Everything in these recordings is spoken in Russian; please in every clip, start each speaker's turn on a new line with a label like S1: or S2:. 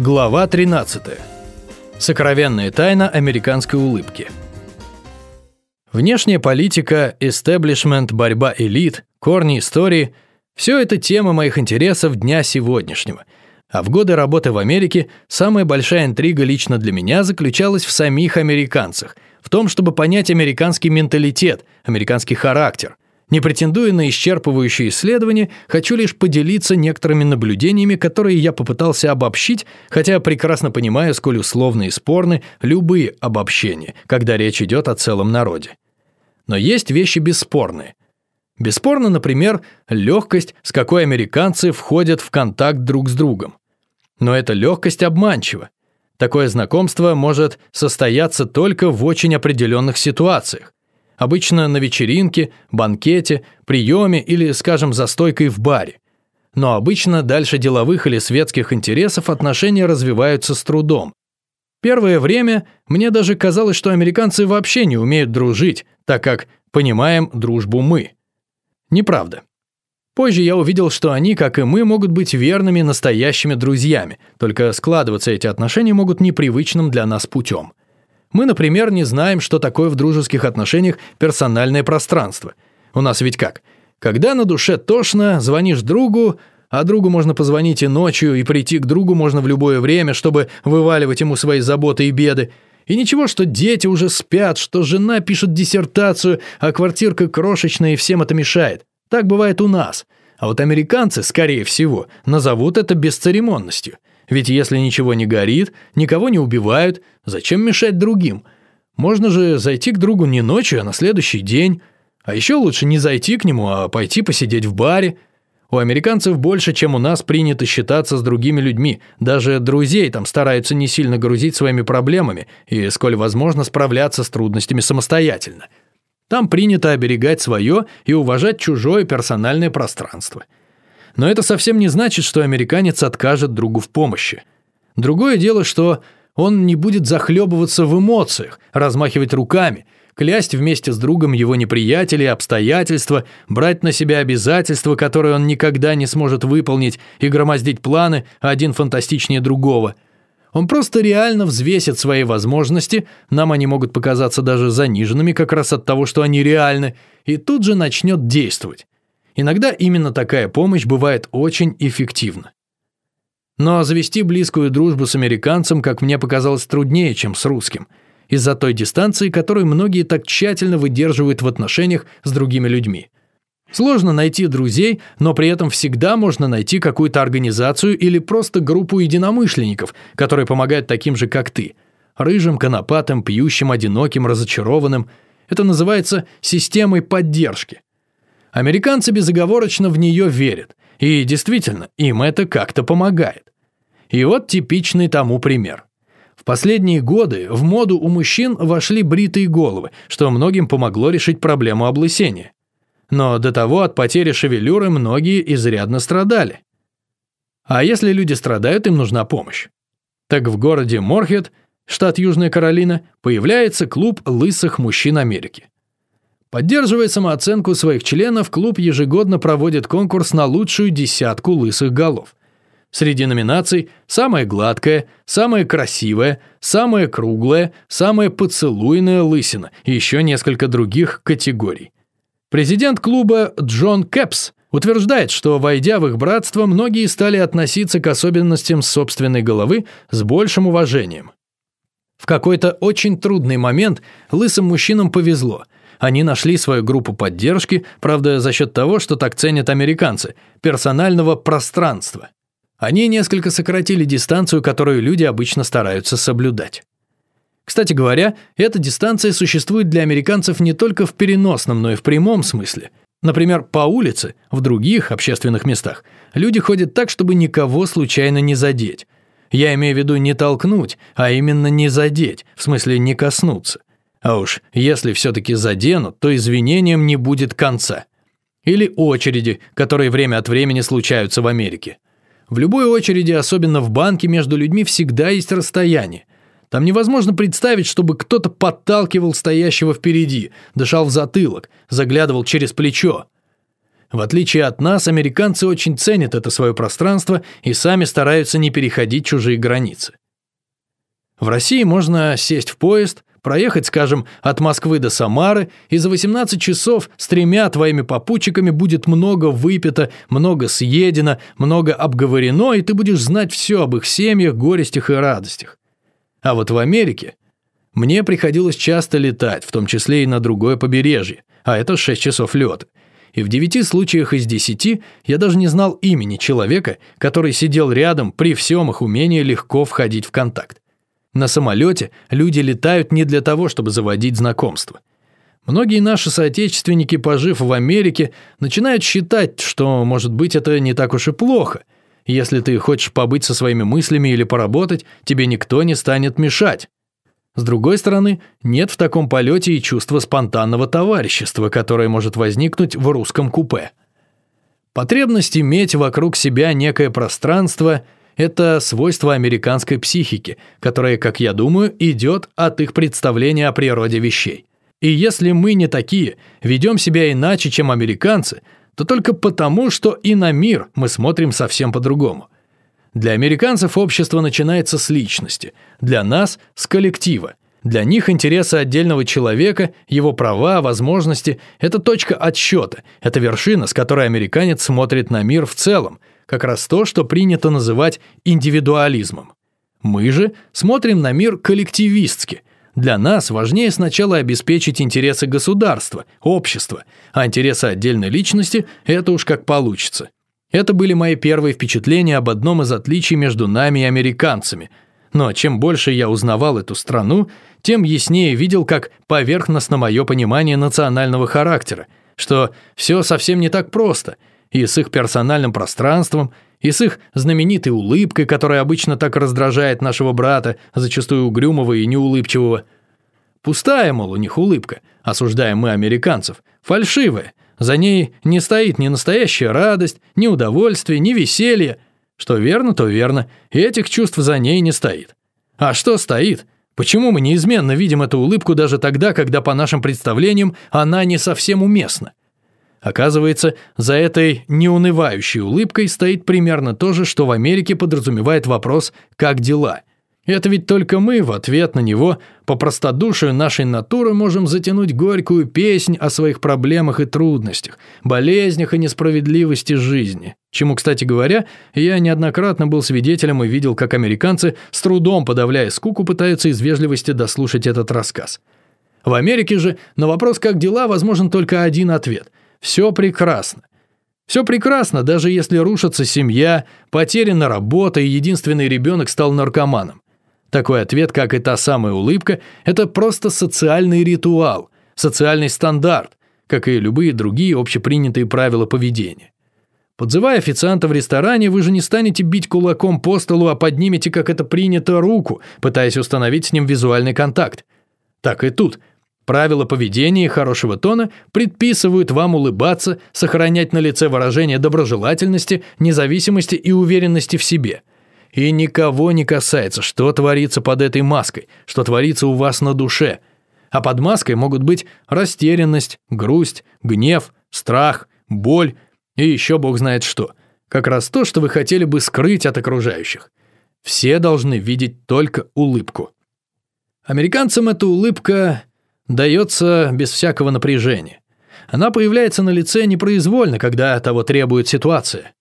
S1: Глава 13. Сокровенная тайна американской улыбки. Внешняя политика, истеблишмент, борьба элит, корни истории – все это тема моих интересов дня сегодняшнего. А в годы работы в Америке самая большая интрига лично для меня заключалась в самих американцах, в том, чтобы понять американский менталитет, американский характер – не претендуя на исчерпывающее исследование, хочу лишь поделиться некоторыми наблюдениями, которые я попытался обобщить, хотя прекрасно понимаю, сколь условны и спорны любые обобщения, когда речь идет о целом народе. Но есть вещи бесспорные. Бесспорно, например, легкость, с какой американцы входят в контакт друг с другом. Но эта легкость обманчива. Такое знакомство может состояться только в очень определенных ситуациях. Обычно на вечеринке, банкете, приеме или, скажем, за стойкой в баре. Но обычно дальше деловых или светских интересов отношения развиваются с трудом. Первое время мне даже казалось, что американцы вообще не умеют дружить, так как понимаем дружбу мы. Неправда. Позже я увидел, что они, как и мы, могут быть верными настоящими друзьями, только складываться эти отношения могут непривычным для нас путем. Мы, например, не знаем, что такое в дружеских отношениях персональное пространство. У нас ведь как? Когда на душе тошно, звонишь другу, а другу можно позвонить и ночью, и прийти к другу можно в любое время, чтобы вываливать ему свои заботы и беды. И ничего, что дети уже спят, что жена пишет диссертацию, а квартирка крошечная и всем это мешает. Так бывает у нас. А вот американцы, скорее всего, назовут это бесцеремонностью. Ведь если ничего не горит, никого не убивают, зачем мешать другим? Можно же зайти к другу не ночью, а на следующий день. А еще лучше не зайти к нему, а пойти посидеть в баре. У американцев больше, чем у нас, принято считаться с другими людьми. Даже друзей там стараются не сильно грузить своими проблемами и, сколь возможно, справляться с трудностями самостоятельно. Там принято оберегать свое и уважать чужое персональное пространство – но это совсем не значит, что американец откажет другу в помощи. Другое дело, что он не будет захлебываться в эмоциях, размахивать руками, клясть вместе с другом его неприятелей, обстоятельства, брать на себя обязательства, которые он никогда не сможет выполнить, и громоздить планы, один фантастичнее другого. Он просто реально взвесит свои возможности, нам они могут показаться даже заниженными как раз от того, что они реальны, и тут же начнет действовать. Иногда именно такая помощь бывает очень эффективна. Но завести близкую дружбу с американцем, как мне показалось, труднее, чем с русским, из-за той дистанции, которую многие так тщательно выдерживают в отношениях с другими людьми. Сложно найти друзей, но при этом всегда можно найти какую-то организацию или просто группу единомышленников, которые помогают таким же, как ты. Рыжим, конопатым, пьющим, одиноким, разочарованным. Это называется системой поддержки. Американцы безоговорочно в нее верят. И действительно, им это как-то помогает. И вот типичный тому пример. В последние годы в моду у мужчин вошли бритые головы, что многим помогло решить проблему облысения. Но до того от потери шевелюры многие изрядно страдали. А если люди страдают, им нужна помощь. Так в городе Морхет, штат Южная Каролина, появляется клуб лысых мужчин Америки. Поддерживая самооценку своих членов, клуб ежегодно проводит конкурс на лучшую десятку лысых голов. Среди номинаций самая гладкая, самая красивая, самая круглая, самая поцелуйная лысина и еще несколько других категорий. Президент клуба Джон Кэпс утверждает, что, войдя в их братство, многие стали относиться к особенностям собственной головы с большим уважением. В какой-то очень трудный момент лысым мужчинам повезло – они нашли свою группу поддержки, правда, за счет того, что так ценят американцы – персонального пространства. Они несколько сократили дистанцию, которую люди обычно стараются соблюдать. Кстати говоря, эта дистанция существует для американцев не только в переносном, но и в прямом смысле. Например, по улице, в других общественных местах, люди ходят так, чтобы никого случайно не задеть. Я имею в виду не толкнуть, а именно не задеть, в смысле не коснуться. А уж если все-таки заденут, то извинениям не будет конца. Или очереди, которые время от времени случаются в Америке. В любой очереди, особенно в банке, между людьми всегда есть расстояние. Там невозможно представить, чтобы кто-то подталкивал стоящего впереди, дышал в затылок, заглядывал через плечо. В отличие от нас, американцы очень ценят это свое пространство и сами стараются не переходить чужие границы. В России можно сесть в поезд, проехать, скажем, от Москвы до Самары, и за 18 часов с тремя твоими попутчиками будет много выпито, много съедено, много обговорено, и ты будешь знать все об их семьях, горестях и радостях. А вот в Америке мне приходилось часто летать, в том числе и на другое побережье, а это 6 часов лета. И в девяти случаях из десяти я даже не знал имени человека, который сидел рядом при всем их умении легко входить в контакт. На самолете люди летают не для того, чтобы заводить знакомства. Многие наши соотечественники, пожив в Америке, начинают считать, что, может быть, это не так уж и плохо. Если ты хочешь побыть со своими мыслями или поработать, тебе никто не станет мешать. С другой стороны, нет в таком полете и чувства спонтанного товарищества, которое может возникнуть в русском купе. Потребность иметь вокруг себя некое пространство – это свойство американской психики, которое, как я думаю, идет от их представления о природе вещей. И если мы не такие, ведем себя иначе, чем американцы, то только потому, что и на мир мы смотрим совсем по-другому – для американцев общество начинается с личности, для нас – с коллектива. Для них интересы отдельного человека, его права, возможности – это точка отсчета, это вершина, с которой американец смотрит на мир в целом, как раз то, что принято называть индивидуализмом. Мы же смотрим на мир коллективистски. Для нас важнее сначала обеспечить интересы государства, общества, а интересы отдельной личности – это уж как получится. Это были мои первые впечатления об одном из отличий между нами и американцами. Но чем больше я узнавал эту страну, тем яснее видел, как поверхностно мое понимание национального характера, что все совсем не так просто, и с их персональным пространством, и с их знаменитой улыбкой, которая обычно так раздражает нашего брата, зачастую угрюмого и неулыбчивого. Пустая, мол, у них улыбка, осуждаем мы американцев, фальшивая, за ней не стоит ни настоящая радость, ни удовольствие, ни веселье. Что верно, то верно, и этих чувств за ней не стоит. А что стоит? Почему мы неизменно видим эту улыбку даже тогда, когда, по нашим представлениям, она не совсем уместна? Оказывается, за этой неунывающей улыбкой стоит примерно то же, что в Америке подразумевает вопрос «как дела?». Это ведь только мы в ответ на него по простодушию нашей натуры можем затянуть горькую песнь о своих проблемах и трудностях, болезнях и несправедливости жизни. Чему, кстати говоря, я неоднократно был свидетелем и видел, как американцы, с трудом подавляя скуку, пытаются из вежливости дослушать этот рассказ. В Америке же на вопрос «как дела?» возможен только один ответ – «все прекрасно». Все прекрасно, даже если рушится семья, потеряна работа и единственный ребенок стал наркоманом. Такой ответ, как и та самая улыбка, это просто социальный ритуал, социальный стандарт, как и любые другие общепринятые правила поведения. Подзывая официанта в ресторане, вы же не станете бить кулаком по столу, а поднимете, как это принято, руку, пытаясь установить с ним визуальный контакт. Так и тут. Правила поведения и хорошего тона предписывают вам улыбаться, сохранять на лице выражение доброжелательности, независимости и уверенности в себе – и никого не касается, что творится под этой маской, что творится у вас на душе. А под маской могут быть растерянность, грусть, гнев, страх, боль и еще бог знает что. Как раз то, что вы хотели бы скрыть от окружающих. Все должны видеть только улыбку. Американцам эта улыбка дается без всякого напряжения. Она появляется на лице непроизвольно, когда того требует ситуация.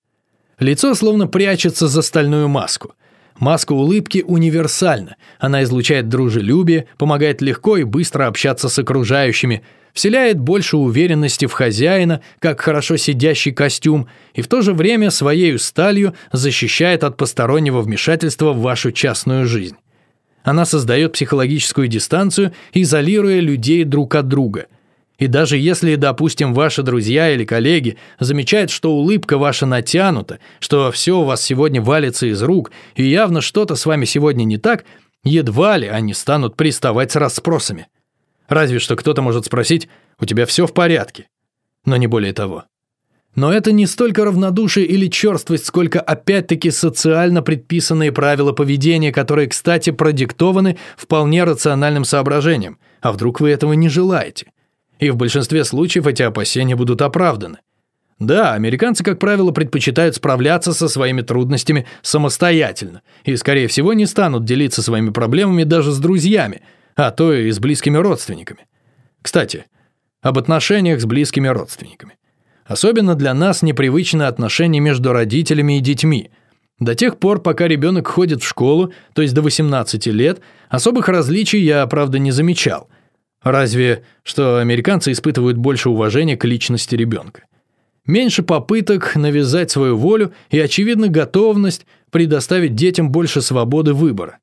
S1: Лицо словно прячется за стальную маску. Маска улыбки универсальна. Она излучает дружелюбие, помогает легко и быстро общаться с окружающими, вселяет больше уверенности в хозяина, как хорошо сидящий костюм, и в то же время своей сталью защищает от постороннего вмешательства в вашу частную жизнь. Она создает психологическую дистанцию, изолируя людей друг от друга – и даже если, допустим, ваши друзья или коллеги замечают, что улыбка ваша натянута, что все у вас сегодня валится из рук, и явно что-то с вами сегодня не так, едва ли они станут приставать с расспросами. Разве что кто-то может спросить «У тебя все в порядке?» Но не более того. Но это не столько равнодушие или черствость, сколько опять-таки социально предписанные правила поведения, которые, кстати, продиктованы вполне рациональным соображением. А вдруг вы этого не желаете? И в большинстве случаев эти опасения будут оправданы. Да, американцы, как правило, предпочитают справляться со своими трудностями самостоятельно и, скорее всего, не станут делиться своими проблемами даже с друзьями, а то и с близкими родственниками. Кстати, об отношениях с близкими родственниками. Особенно для нас непривычно отношения между родителями и детьми. До тех пор, пока ребенок ходит в школу, то есть до 18 лет, особых различий я, правда, не замечал. Разве что американцы испытывают больше уважения к личности ребенка. Меньше попыток навязать свою волю и, очевидно, готовность предоставить детям больше свободы выбора.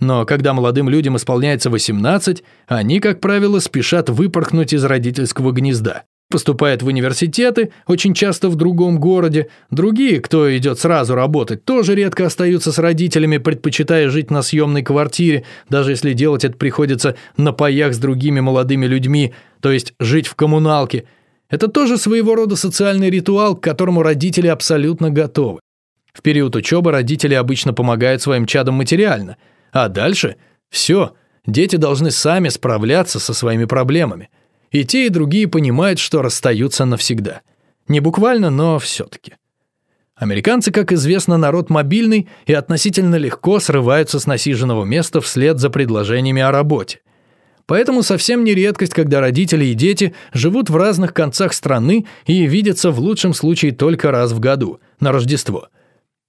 S1: Но когда молодым людям исполняется 18, они, как правило, спешат выпорхнуть из родительского гнезда. Поступают в университеты, очень часто в другом городе. Другие, кто идет сразу работать, тоже редко остаются с родителями, предпочитая жить на съемной квартире, даже если делать это приходится на паях с другими молодыми людьми, то есть жить в коммуналке. Это тоже своего рода социальный ритуал, к которому родители абсолютно готовы. В период учебы родители обычно помогают своим чадам материально – а дальше все, дети должны сами справляться со своими проблемами. И те, и другие понимают, что расстаются навсегда. Не буквально, но все-таки. Американцы, как известно, народ мобильный и относительно легко срываются с насиженного места вслед за предложениями о работе. Поэтому совсем не редкость, когда родители и дети живут в разных концах страны и видятся в лучшем случае только раз в году, на Рождество –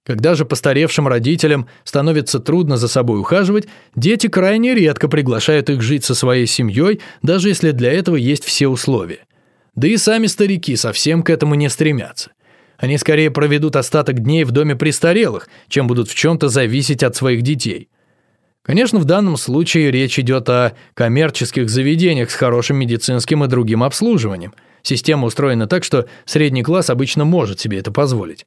S1: когда же постаревшим родителям становится трудно за собой ухаживать, дети крайне редко приглашают их жить со своей семьей, даже если для этого есть все условия. Да и сами старики совсем к этому не стремятся. Они скорее проведут остаток дней в доме престарелых, чем будут в чем-то зависеть от своих детей. Конечно, в данном случае речь идет о коммерческих заведениях с хорошим медицинским и другим обслуживанием. Система устроена так, что средний класс обычно может себе это позволить.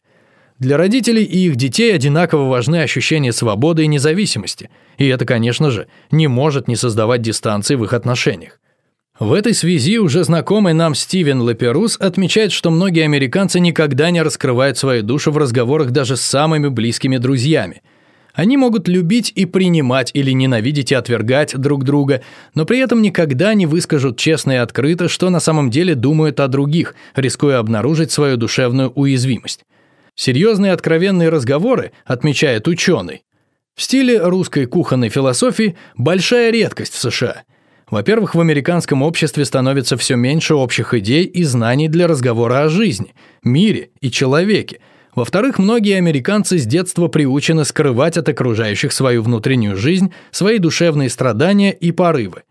S1: Для родителей и их детей одинаково важны ощущения свободы и независимости, и это, конечно же, не может не создавать дистанции в их отношениях. В этой связи уже знакомый нам Стивен Леперус отмечает, что многие американцы никогда не раскрывают свою душу в разговорах даже с самыми близкими друзьями. Они могут любить и принимать или ненавидеть и отвергать друг друга, но при этом никогда не выскажут честно и открыто, что на самом деле думают о других, рискуя обнаружить свою душевную уязвимость. Серьезные откровенные разговоры, отмечает ученый, в стиле русской кухонной философии большая редкость в США. Во-первых, в американском обществе становится все меньше общих идей и знаний для разговора о жизни, мире и человеке. Во-вторых, многие американцы с детства приучены скрывать от окружающих свою внутреннюю жизнь, свои душевные страдания и порывы.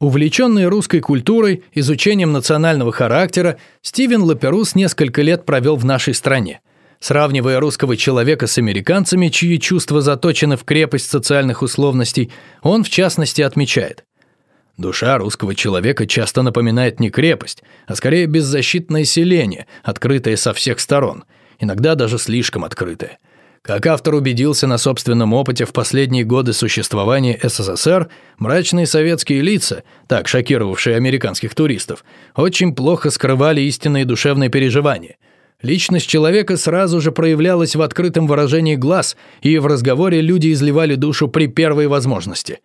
S1: Увлеченный русской культурой, изучением национального характера, Стивен Лаперус несколько лет провел в нашей стране – Сравнивая русского человека с американцами, чьи чувства заточены в крепость социальных условностей, он в частности отмечает. Душа русского человека часто напоминает не крепость, а скорее беззащитное селение, открытое со всех сторон, иногда даже слишком открытое. Как автор убедился на собственном опыте в последние годы существования СССР, мрачные советские лица, так шокировавшие американских туристов, очень плохо скрывали истинные душевные переживания – Личность человека сразу же проявлялась в открытом выражении глаз, и в разговоре люди изливали душу при первой возможности.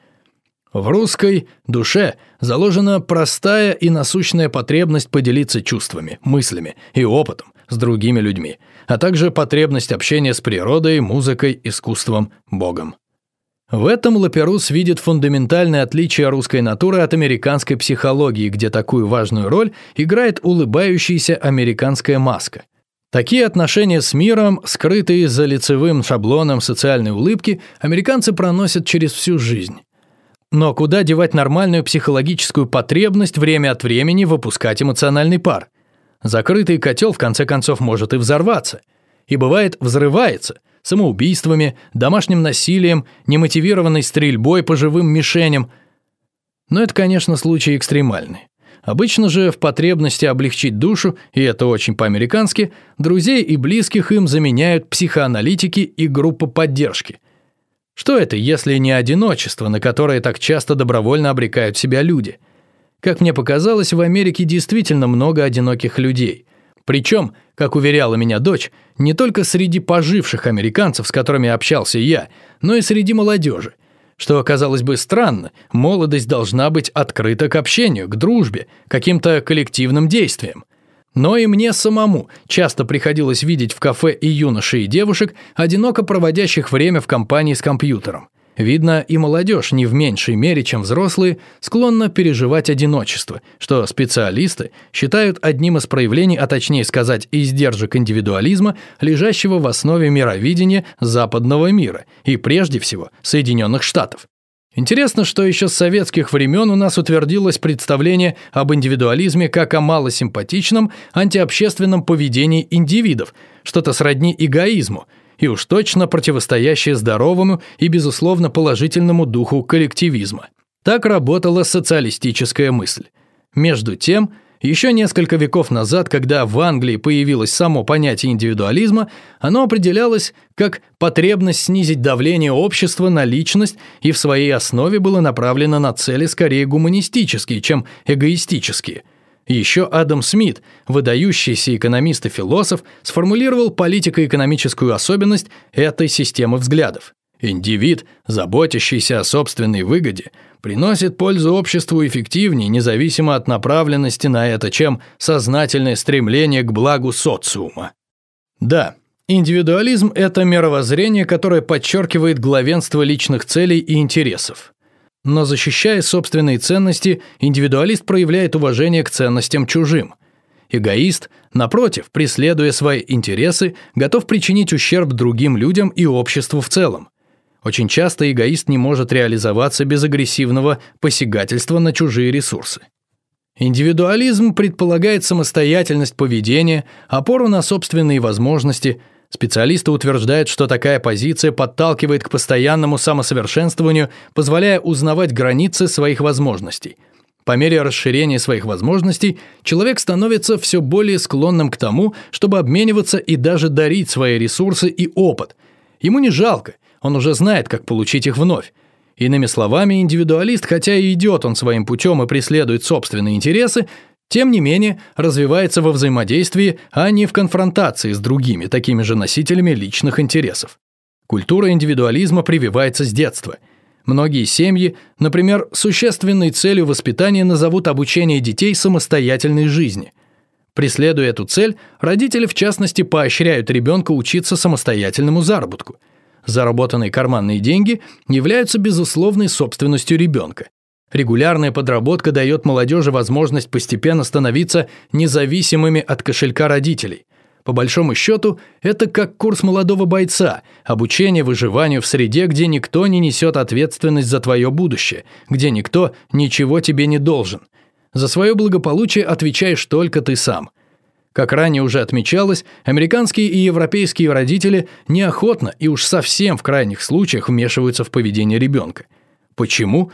S1: В русской душе заложена простая и насущная потребность поделиться чувствами, мыслями и опытом с другими людьми, а также потребность общения с природой, музыкой, искусством, Богом. В этом Лаперус видит фундаментальное отличие русской натуры от американской психологии, где такую важную роль играет улыбающаяся американская маска – Такие отношения с миром, скрытые за лицевым шаблоном социальной улыбки, американцы проносят через всю жизнь. Но куда девать нормальную психологическую потребность время от времени выпускать эмоциональный пар? Закрытый котел в конце концов может и взорваться. И бывает взрывается самоубийствами, домашним насилием, немотивированной стрельбой по живым мишеням. Но это, конечно, случаи экстремальные. Обычно же в потребности облегчить душу, и это очень по-американски, друзей и близких им заменяют психоаналитики и группа поддержки. Что это, если не одиночество, на которое так часто добровольно обрекают себя люди? Как мне показалось, в Америке действительно много одиноких людей. Причем, как уверяла меня дочь, не только среди поживших американцев, с которыми общался я, но и среди молодежи – что, казалось бы, странно, молодость должна быть открыта к общению, к дружбе, каким-то коллективным действиям. Но и мне самому часто приходилось видеть в кафе и юношей, и девушек, одиноко проводящих время в компании с компьютером. Видно, и молодежь не в меньшей мере, чем взрослые, склонна переживать одиночество, что специалисты считают одним из проявлений, а точнее сказать, издержек индивидуализма, лежащего в основе мировидения западного мира и прежде всего Соединенных Штатов. Интересно, что еще с советских времен у нас утвердилось представление об индивидуализме как о малосимпатичном, антиобщественном поведении индивидов, что-то сродни эгоизму – и уж точно противостоящее здоровому и, безусловно, положительному духу коллективизма. Так работала социалистическая мысль. Между тем, еще несколько веков назад, когда в Англии появилось само понятие индивидуализма, оно определялось как потребность снизить давление общества на личность и в своей основе было направлено на цели скорее гуманистические, чем эгоистические – еще Адам Смит, выдающийся экономист и философ, сформулировал политико-экономическую особенность этой системы взглядов. Индивид, заботящийся о собственной выгоде, приносит пользу обществу эффективнее, независимо от направленности на это, чем сознательное стремление к благу социума. Да, индивидуализм – это мировоззрение, которое подчеркивает главенство личных целей и интересов. Но защищая собственные ценности, индивидуалист проявляет уважение к ценностям чужим. Эгоист, напротив, преследуя свои интересы, готов причинить ущерб другим людям и обществу в целом. Очень часто эгоист не может реализоваться без агрессивного посягательства на чужие ресурсы. Индивидуализм предполагает самостоятельность поведения, опору на собственные возможности – Специалисты утверждают, что такая позиция подталкивает к постоянному самосовершенствованию, позволяя узнавать границы своих возможностей. По мере расширения своих возможностей человек становится все более склонным к тому, чтобы обмениваться и даже дарить свои ресурсы и опыт. Ему не жалко, он уже знает, как получить их вновь. Иными словами, индивидуалист, хотя и идет он своим путем и преследует собственные интересы, тем не менее, развивается во взаимодействии, а не в конфронтации с другими, такими же носителями личных интересов. Культура индивидуализма прививается с детства. Многие семьи, например, существенной целью воспитания назовут обучение детей самостоятельной жизни. Преследуя эту цель, родители в частности поощряют ребенка учиться самостоятельному заработку. Заработанные карманные деньги являются безусловной собственностью ребенка. Регулярная подработка дает молодежи возможность постепенно становиться независимыми от кошелька родителей. По большому счету, это как курс молодого бойца, обучение выживанию в среде, где никто не несет ответственность за твое будущее, где никто ничего тебе не должен. За свое благополучие отвечаешь только ты сам. Как ранее уже отмечалось, американские и европейские родители неохотно и уж совсем в крайних случаях вмешиваются в поведение ребенка. Почему?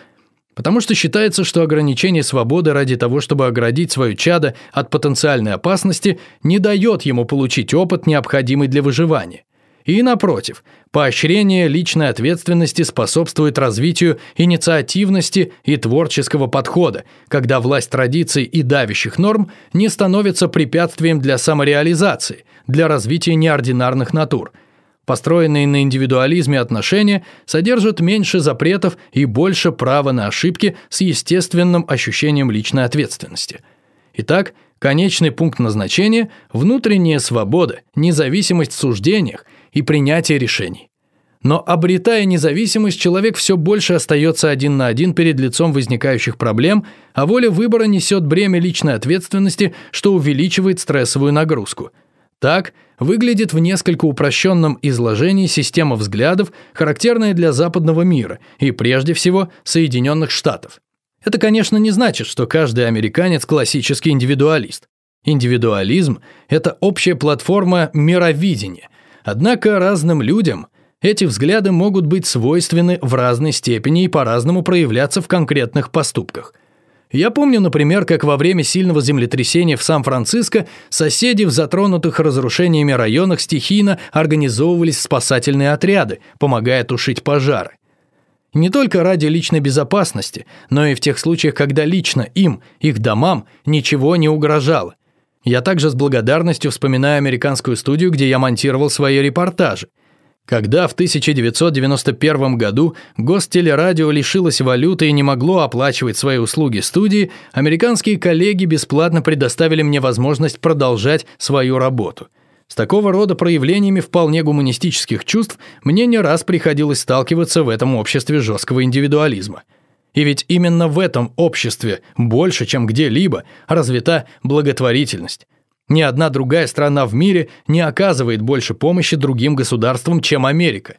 S1: Потому что считается, что ограничение свободы ради того, чтобы оградить свое чадо от потенциальной опасности, не дает ему получить опыт, необходимый для выживания. И напротив, поощрение личной ответственности способствует развитию инициативности и творческого подхода, когда власть традиций и давящих норм не становится препятствием для самореализации, для развития неординарных натур – Построенные на индивидуализме отношения содержат меньше запретов и больше права на ошибки с естественным ощущением личной ответственности. Итак, конечный пункт назначения – внутренняя свобода, независимость в суждениях и принятие решений. Но обретая независимость, человек все больше остается один на один перед лицом возникающих проблем, а воля выбора несет бремя личной ответственности, что увеличивает стрессовую нагрузку – так выглядит в несколько упрощенном изложении система взглядов, характерная для западного мира и прежде всего Соединенных Штатов. Это, конечно, не значит, что каждый американец классический индивидуалист. Индивидуализм – это общая платформа мировидения. Однако разным людям эти взгляды могут быть свойственны в разной степени и по-разному проявляться в конкретных поступках – я помню, например, как во время сильного землетрясения в Сан-Франциско соседи в затронутых разрушениями районах стихийно организовывались спасательные отряды, помогая тушить пожары. Не только ради личной безопасности, но и в тех случаях, когда лично им, их домам, ничего не угрожало. Я также с благодарностью вспоминаю американскую студию, где я монтировал свои репортажи. Когда в 1991 году Гостелерадио лишилось валюты и не могло оплачивать свои услуги студии, американские коллеги бесплатно предоставили мне возможность продолжать свою работу. С такого рода проявлениями вполне гуманистических чувств мне не раз приходилось сталкиваться в этом обществе жесткого индивидуализма. И ведь именно в этом обществе больше, чем где-либо, развита благотворительность. Ни одна другая страна в мире не оказывает больше помощи другим государствам, чем Америка.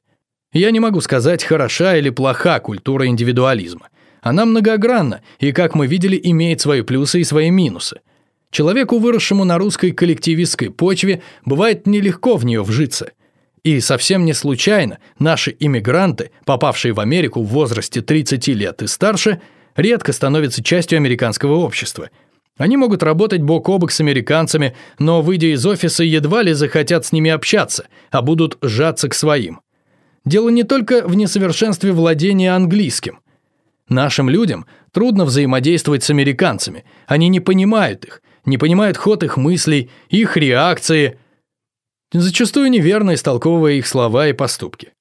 S1: Я не могу сказать, хороша или плоха культура индивидуализма. Она многогранна и, как мы видели, имеет свои плюсы и свои минусы. Человеку, выросшему на русской коллективистской почве, бывает нелегко в нее вжиться. И совсем не случайно наши иммигранты, попавшие в Америку в возрасте 30 лет и старше, редко становятся частью американского общества – они могут работать бок о бок с американцами, но, выйдя из офиса, едва ли захотят с ними общаться, а будут сжаться к своим. Дело не только в несовершенстве владения английским. Нашим людям трудно взаимодействовать с американцами. Они не понимают их, не понимают ход их мыслей, их реакции, зачастую неверно истолковывая их слова и поступки.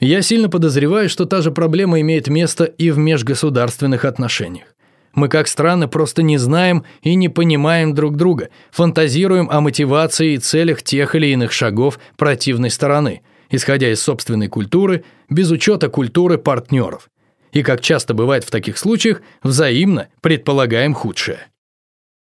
S1: Я сильно подозреваю, что та же проблема имеет место и в межгосударственных отношениях. Мы как страны просто не знаем и не понимаем друг друга, фантазируем о мотивации и целях тех или иных шагов противной стороны, исходя из собственной культуры, без учета культуры партнеров. И как часто бывает в таких случаях, взаимно предполагаем худшее.